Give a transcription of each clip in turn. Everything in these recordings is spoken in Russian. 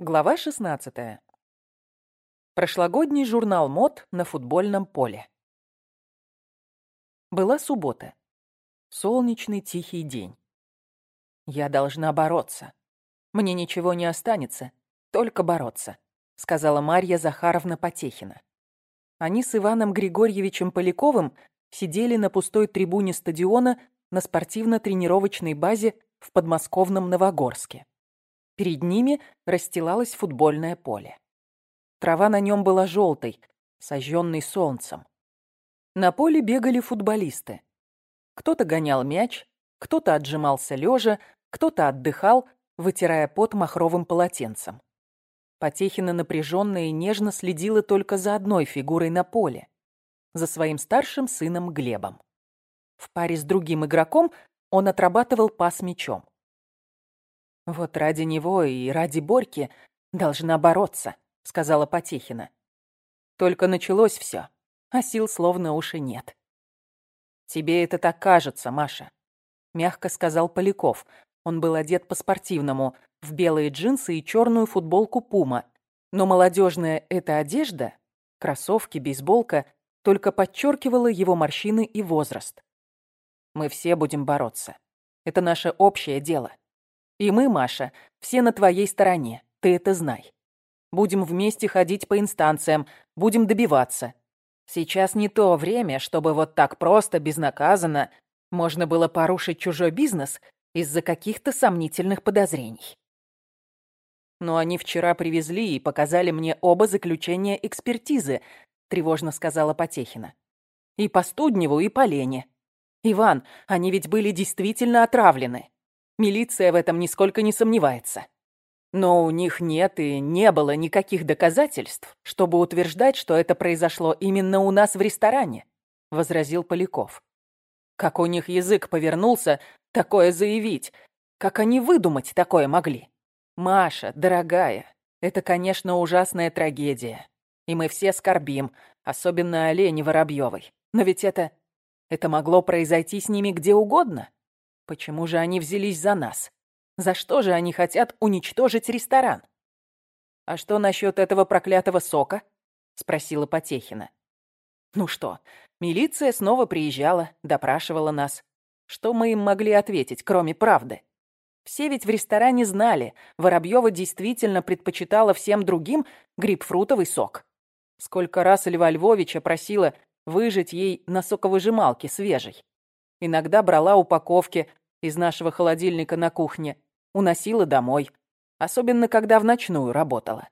Глава 16. Прошлогодний журнал мод на футбольном поле. Была суббота. Солнечный тихий день. Я должна бороться. Мне ничего не останется, только бороться, сказала Марья Захаровна Потехина. Они с Иваном Григорьевичем Поляковым сидели на пустой трибуне стадиона на спортивно-тренировочной базе в подмосковном Новогорске. Перед ними расстилалось футбольное поле. Трава на нем была желтой, сожженной солнцем. На поле бегали футболисты. Кто-то гонял мяч, кто-то отжимался лежа, кто-то отдыхал, вытирая пот махровым полотенцем. Потехина напряженно и нежно следила только за одной фигурой на поле, за своим старшим сыном Глебом. В паре с другим игроком он отрабатывал пас мячом. «Вот ради него и ради Борьки должна бороться», — сказала Потехина. Только началось все, а сил словно уши нет. «Тебе это так кажется, Маша», — мягко сказал Поляков. Он был одет по-спортивному, в белые джинсы и черную футболку «Пума». Но молодежная эта одежда, кроссовки, бейсболка, только подчеркивала его морщины и возраст. «Мы все будем бороться. Это наше общее дело. И мы, Маша, все на твоей стороне, ты это знай. Будем вместе ходить по инстанциям, будем добиваться. Сейчас не то время, чтобы вот так просто, безнаказанно, можно было порушить чужой бизнес из-за каких-то сомнительных подозрений. Но они вчера привезли и показали мне оба заключения экспертизы, тревожно сказала Потехина. И по Студневу, и по Лене. Иван, они ведь были действительно отравлены. Милиция в этом нисколько не сомневается. Но у них нет и не было никаких доказательств, чтобы утверждать, что это произошло именно у нас в ресторане, возразил Поляков. Как у них язык повернулся такое заявить? Как они выдумать такое могли? Маша, дорогая, это, конечно, ужасная трагедия. И мы все скорбим, особенно о Лене Воробьевой. Но ведь это... Это могло произойти с ними где угодно. Почему же они взялись за нас? За что же они хотят уничтожить ресторан? А что насчет этого проклятого сока? Спросила Потехина. Ну что, милиция снова приезжала, допрашивала нас. Что мы им могли ответить, кроме правды? Все ведь в ресторане знали, Воробьева действительно предпочитала всем другим грейпфрутовый сок. Сколько раз Льва Львовича просила выжать ей на соковыжималке свежей. Иногда брала упаковки из нашего холодильника на кухне, уносила домой, особенно когда в ночную работала.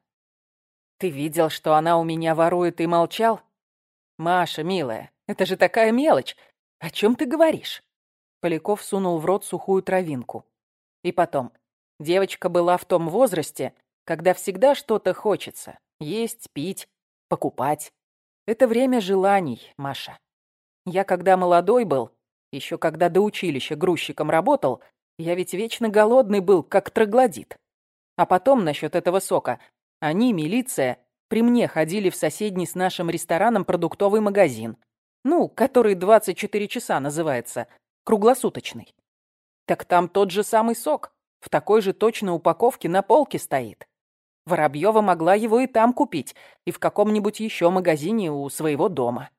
Ты видел, что она у меня ворует и молчал? Маша, милая, это же такая мелочь. О чем ты говоришь? Поляков сунул в рот сухую травинку. И потом, девочка была в том возрасте, когда всегда что-то хочется. Есть, пить, покупать. Это время желаний, Маша. Я когда молодой был, еще когда до училища грузчиком работал, я ведь вечно голодный был, как троглодит. А потом насчет этого сока. Они, милиция, при мне ходили в соседний с нашим рестораном продуктовый магазин. Ну, который 24 часа называется. Круглосуточный. Так там тот же самый сок. В такой же точно упаковке на полке стоит. Воробьева могла его и там купить, и в каком-нибудь еще магазине у своего дома.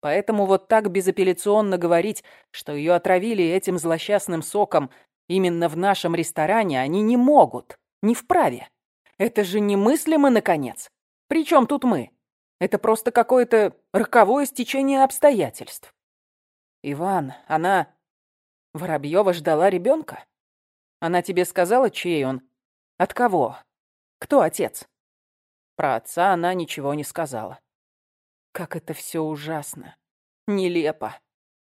Поэтому вот так безапелляционно говорить, что ее отравили этим злосчастным соком именно в нашем ресторане, они не могут, не вправе. Это же немыслимо, наконец. Причем тут мы? Это просто какое-то роковое стечение обстоятельств. Иван, она... Воробьева ждала ребенка? Она тебе сказала, чей он? От кого? Кто отец? Про отца она ничего не сказала. Как это все ужасно. Нелепо.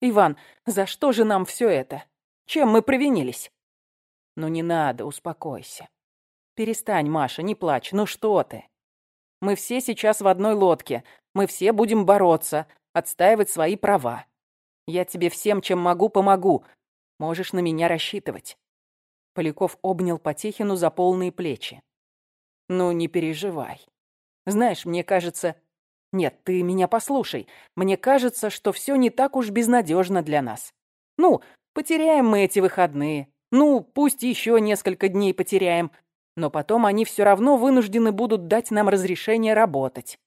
Иван, за что же нам все это? Чем мы провинились? Ну не надо, успокойся. Перестань, Маша, не плачь, ну что ты? Мы все сейчас в одной лодке. Мы все будем бороться, отстаивать свои права. Я тебе всем, чем могу, помогу. Можешь на меня рассчитывать. Поляков обнял Потехину за полные плечи. Ну, не переживай. Знаешь, мне кажется, нет, ты меня послушай. Мне кажется, что все не так уж безнадежно для нас. Ну, потеряем мы эти выходные. Ну, пусть еще несколько дней потеряем. Но потом они все равно вынуждены будут дать нам разрешение работать.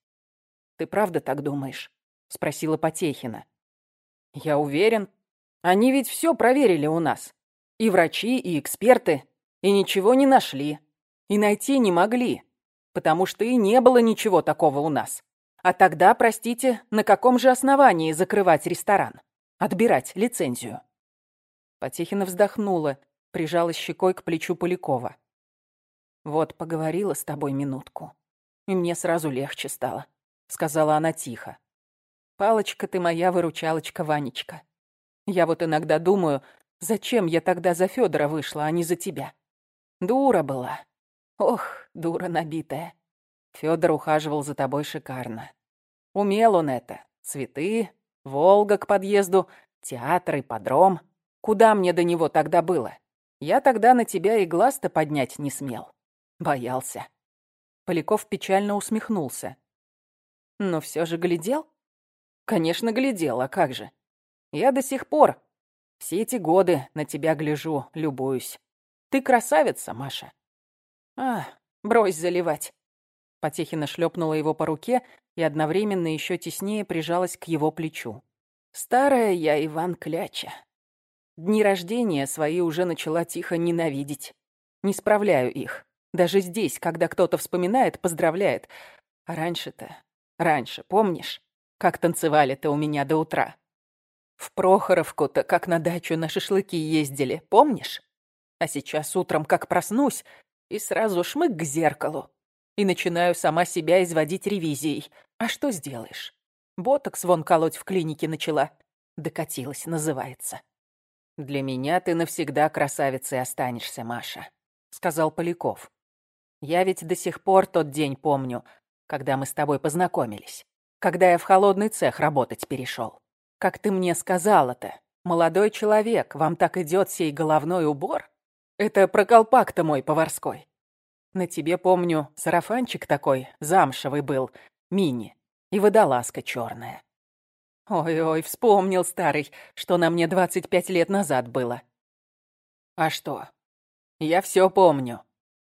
Ты правда так думаешь? Спросила Потехина. Я уверен. Они ведь все проверили у нас. И врачи, и эксперты. И ничего не нашли. И найти не могли. Потому что и не было ничего такого у нас. А тогда, простите, на каком же основании закрывать ресторан? Отбирать лицензию? Потехина вздохнула, прижалась щекой к плечу Полякова. «Вот поговорила с тобой минутку, и мне сразу легче стало», — сказала она тихо. «Палочка ты моя выручалочка, Ванечка. Я вот иногда думаю, зачем я тогда за Федора вышла, а не за тебя? Дура была. Ох, дура набитая. Федор ухаживал за тобой шикарно. Умел он это. Цветы, Волга к подъезду, театр, ипподром. Куда мне до него тогда было? Я тогда на тебя и глаз-то поднять не смел. Боялся. Поляков печально усмехнулся. Но все же глядел? Конечно, глядел, а как же? Я до сих пор, все эти годы на тебя гляжу, любуюсь. Ты красавица, Маша. А, брось заливать. Потехина шлепнула его по руке и одновременно еще теснее прижалась к его плечу. Старая я Иван Кляча. Дни рождения свои уже начала тихо ненавидеть. Не справляю их. Даже здесь, когда кто-то вспоминает, поздравляет. А раньше-то... Раньше, помнишь? Как танцевали-то у меня до утра. В Прохоровку-то как на дачу на шашлыки ездили, помнишь? А сейчас утром как проснусь и сразу шмык к зеркалу. И начинаю сама себя изводить ревизией. А что сделаешь? Ботокс вон колоть в клинике начала. Докатилась, называется. «Для меня ты навсегда красавицей останешься, Маша», — сказал Поляков. «Я ведь до сих пор тот день помню, когда мы с тобой познакомились, когда я в холодный цех работать перешел. Как ты мне сказала-то, молодой человек, вам так идет сей головной убор? Это про колпак-то мой поварской. На тебе, помню, сарафанчик такой, замшевый был, мини, и водолазка черная. Ой-ой, вспомнил старый, что на мне 25 лет назад было. А что? Я все помню.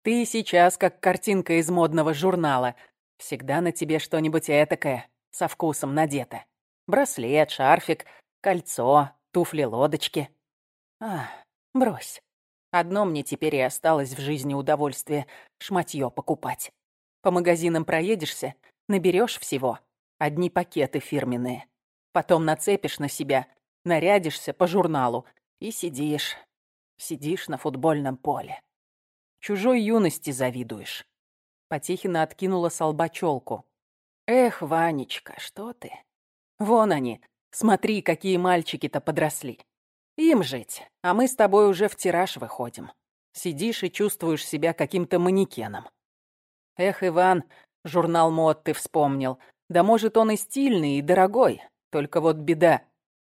Ты сейчас как картинка из модного журнала. Всегда на тебе что-нибудь этакое, со вкусом надето. Браслет, шарфик, кольцо, туфли-лодочки. А, брось. Одно мне теперь и осталось в жизни удовольствие — шматье покупать. По магазинам проедешься, наберешь всего. Одни пакеты фирменные. Потом нацепишь на себя, нарядишься по журналу и сидишь. Сидишь на футбольном поле. Чужой юности завидуешь. Потехина откинула с лба челку. Эх, Ванечка, что ты? Вон они. Смотри, какие мальчики-то подросли. Им жить, а мы с тобой уже в тираж выходим. Сидишь и чувствуешь себя каким-то манекеном. Эх, Иван, журнал мод ты вспомнил. Да может, он и стильный, и дорогой, только вот беда,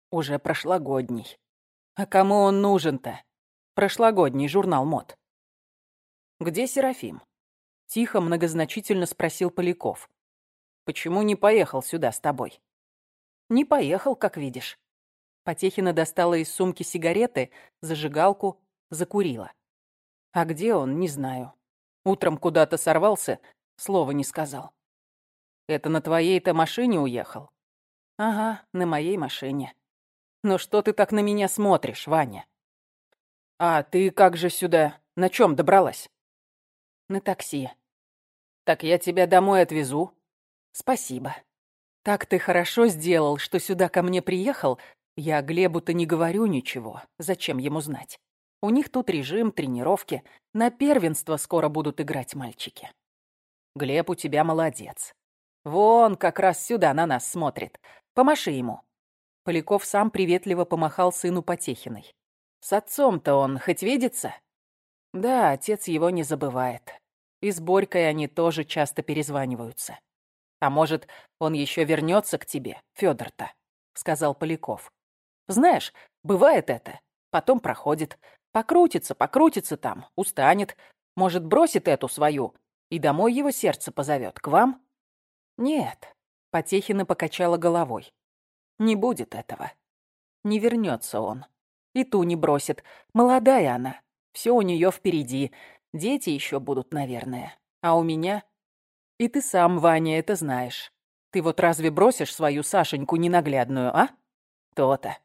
уже прошлогодний. А кому он нужен-то? Прошлогодний журнал мод. Где Серафим? Тихо, многозначительно спросил Поляков. Почему не поехал сюда с тобой? Не поехал, как видишь. Потехина достала из сумки сигареты, зажигалку, закурила. А где он, не знаю. Утром куда-то сорвался, слова не сказал. Это на твоей-то машине уехал? «Ага, на моей машине». «Ну что ты так на меня смотришь, Ваня?» «А ты как же сюда? На чем добралась?» «На такси». «Так я тебя домой отвезу». «Спасибо. Так ты хорошо сделал, что сюда ко мне приехал. Я Глебу-то не говорю ничего. Зачем ему знать? У них тут режим, тренировки. На первенство скоро будут играть мальчики. Глеб у тебя молодец. Вон как раз сюда на нас смотрит. Помаши ему». Поляков сам приветливо помахал сыну Потехиной. «С отцом-то он хоть видится?» «Да, отец его не забывает. И с Борькой они тоже часто перезваниваются. А может, он еще вернется к тебе, Федор-то?» — сказал Поляков. «Знаешь, бывает это. Потом проходит. Покрутится, покрутится там, устанет. Может, бросит эту свою, и домой его сердце позовет. К вам?» «Нет, Потехина покачала головой. Не будет этого. Не вернется он. И ту не бросит. Молодая она. Все у нее впереди. Дети еще будут, наверное. А у меня... И ты сам, Ваня, это знаешь. Ты вот разве бросишь свою Сашеньку ненаглядную, а? То-то.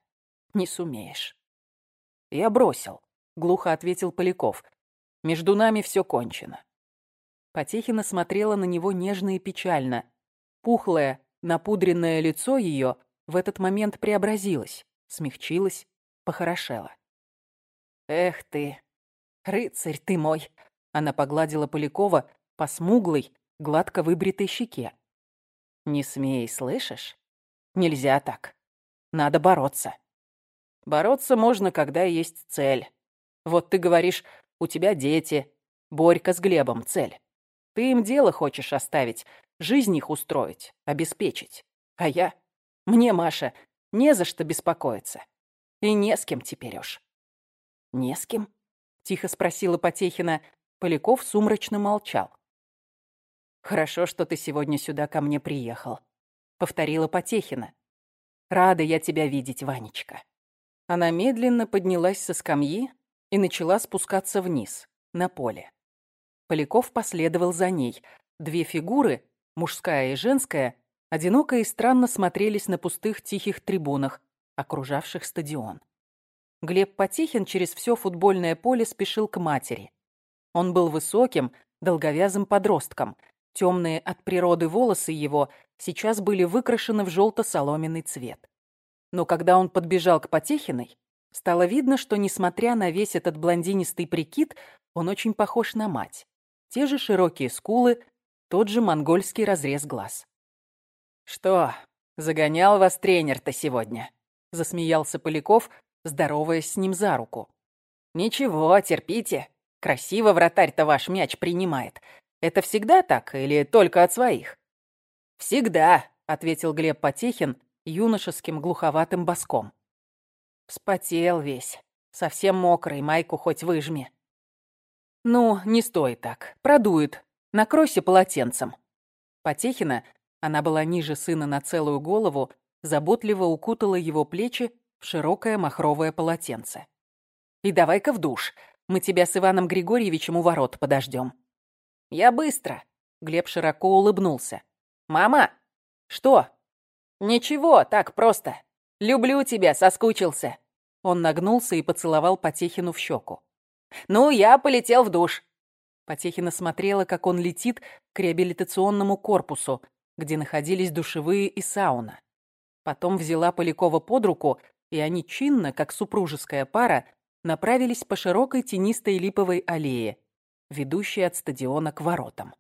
Не сумеешь. Я бросил, глухо ответил Поляков. Между нами все кончено. Потехина смотрела на него нежно и печально. Пухлое, напудренное лицо ее в этот момент преобразилось, смягчилось, похорошело. «Эх ты, рыцарь ты мой!» Она погладила Полякова по смуглой, гладко выбритой щеке. «Не смей, слышишь? Нельзя так. Надо бороться. Бороться можно, когда есть цель. Вот ты говоришь, у тебя дети, Борька с Глебом цель. Ты им дело хочешь оставить, жизнь их устроить, обеспечить. А я? Мне, Маша, не за что беспокоиться. И не с кем теперь уж. Не с кем? Тихо спросила Потехина. Поляков сумрачно молчал. «Хорошо, что ты сегодня сюда ко мне приехал», — повторила Потехина. «Рада я тебя видеть, Ванечка». Она медленно поднялась со скамьи и начала спускаться вниз, на поле. Поляков последовал за ней. Две фигуры, мужская и женская, одиноко и странно смотрелись на пустых тихих трибунах, окружавших стадион. Глеб Потехин через все футбольное поле спешил к матери. Он был высоким, долговязым подростком. Темные от природы волосы его сейчас были выкрашены в желто-соломенный цвет. Но когда он подбежал к Потехиной, стало видно, что, несмотря на весь этот блондинистый прикид, он очень похож на мать. Те же широкие скулы, тот же монгольский разрез глаз. «Что, загонял вас тренер-то сегодня?» — засмеялся Поляков, здороваясь с ним за руку. «Ничего, терпите. Красиво вратарь-то ваш мяч принимает. Это всегда так или только от своих?» «Всегда», — ответил Глеб Потехин юношеским глуховатым боском. Вспотел весь, совсем мокрый, майку хоть выжми. «Ну, не стой так, продует. Накройся полотенцем». Потехина, она была ниже сына на целую голову, заботливо укутала его плечи в широкое махровое полотенце. «И давай-ка в душ. Мы тебя с Иваном Григорьевичем у ворот подождем». «Я быстро», — Глеб широко улыбнулся. «Мама!» «Что?» «Ничего, так просто. Люблю тебя, соскучился». Он нагнулся и поцеловал Потехину в щеку. «Ну, я полетел в душ». Потехина смотрела, как он летит к реабилитационному корпусу, где находились душевые и сауна. Потом взяла Полякова под руку, и они чинно, как супружеская пара, направились по широкой тенистой липовой аллее, ведущей от стадиона к воротам.